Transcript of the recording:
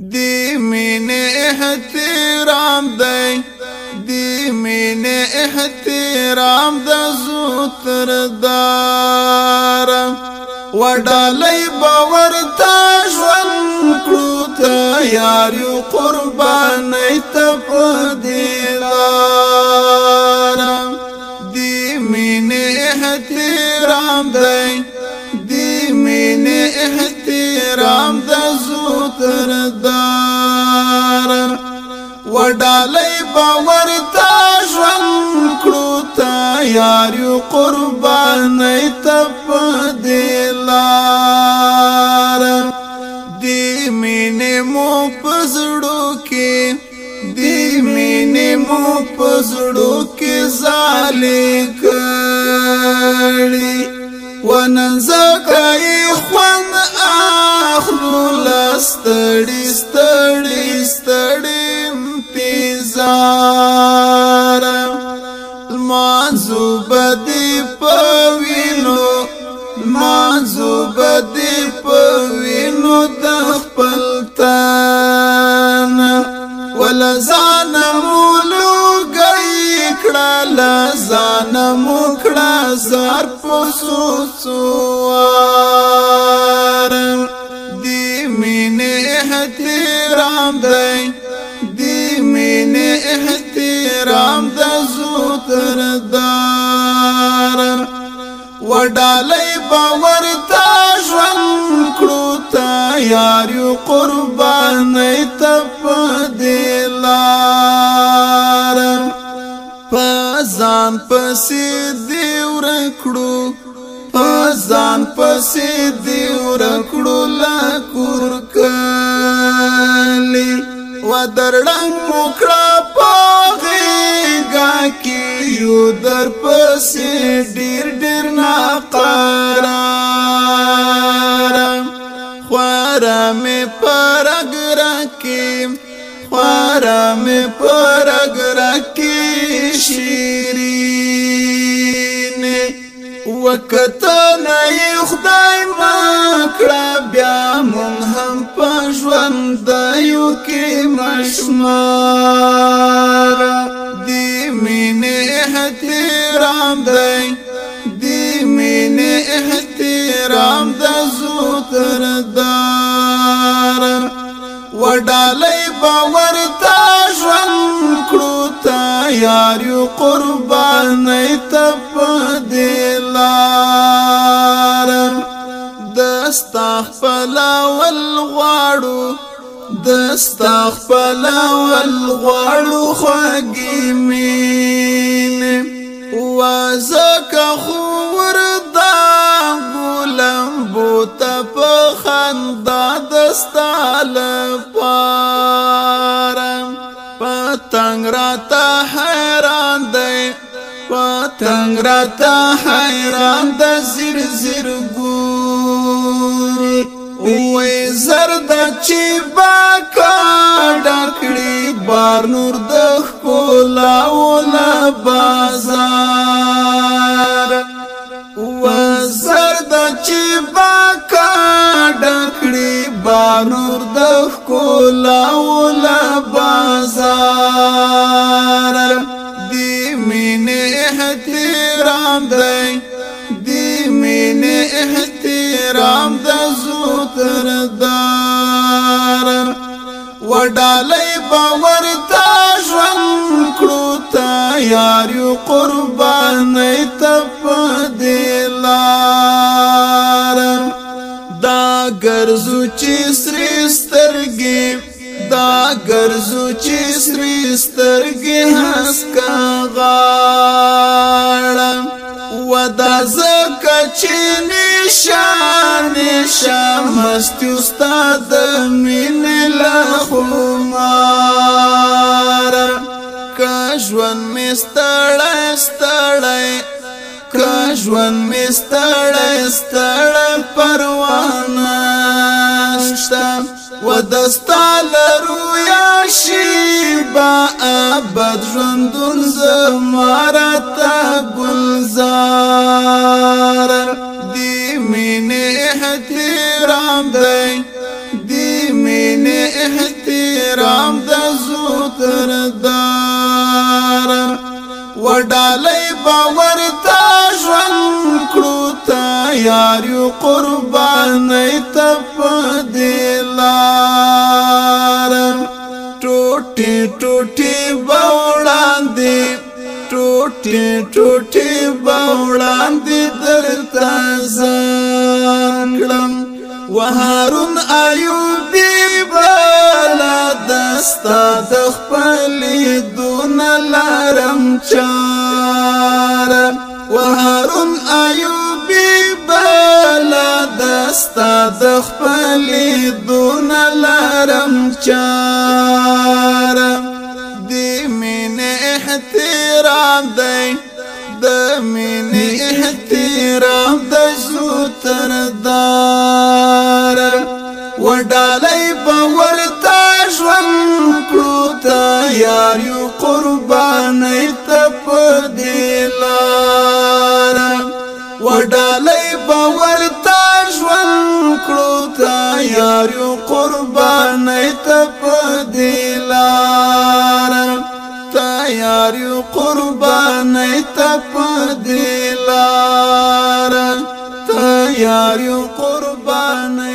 دي مین احترام دي دي مین احترام دا زوتر دار وډالای باور تا ژوند کړو ته یار یو قربان تپدیلار دي مین احترام دي احترام د زوتردار وډالې باور تا ژوند کړو تا یار یو قربان تپ دلار دې مینې مو پزړو کې دې مینې مو پزړو کې زالې کړې ونن زکه خوان ستړي ستړي ستړي انتظار المازو بدی پوینو المازو بدی پوینو د خپل تن ولا زانمو کړه لزان مو کړه زار په سوسوا احترام دی دی مین احترام د زوتر دار وډالای باور تا ژوند کړو تا قربان تپ دلار پزان پسی دیو ورکړو پزان پسې دی ورکړو لا کور کلی و درړنګ مکړه پاغي گا کی یو در پسې ډیر ډیر نا قرار خوارا می پرګرا کی خوارا می پرګرا کی شي وکتنه خدای ما کړه بیا مون هم په ژوند یو کې مشمار دی مینه احترام دی دی مینه احترام د زوتر دار وډالې باور تا ژوند کړو تا یار یو قربانې ته استغفلاول غواړو د استغفلاول غواړو خوږی مين وازکه خور دا ګلم بوت په خندا دستاله پارم پتنګ راته حیران دی پتنګ راته حیران د زیر زیر وې زرد چې با کا ډکړي بار نور د خلا ولا بازار و زرد چې با کا ډکړي بار نور د خلا ولا بازار دی مینه احترام دی دی مینه احترام احترام د زوتر دار وډالې باور تا ژوند کړو تا یار یو قربان تپ دلار دا ګرځو چې سری سترګې دا ګرځو چې سری سترګې حس کا غاړم ودا زکه چې نشان شاه مستی استاد مين له خمار کا ژوند می ستړی ستړی کا ژوند می ستړی ستړی پروانه شتا و دستال رویا شی با ابد ژوندون زمارتا گلزار دی مینه احترام دی دی مینه احترام د زوتر دار وډالای باور تا ژوند کړو تا یار یو قربان تپ دلار ټوټي ټوټي توتي ټوټي ټوټي باوړاندې درته وهارون ایوبی بالا دستا د خپل دون لارم چار وهارون ایوبی بالا دستا د خپل دون لارم چار دی من احترام دی د من احترام د زوتر دار ډالۍ په ورته ژوند کړو ته یار یو قربانې ته په دلار وډالۍ په ورته ژوند کړو ته یار یو قربانې ته په دلار ته یار یو قربانې ته په دلار ته یار یو قربانې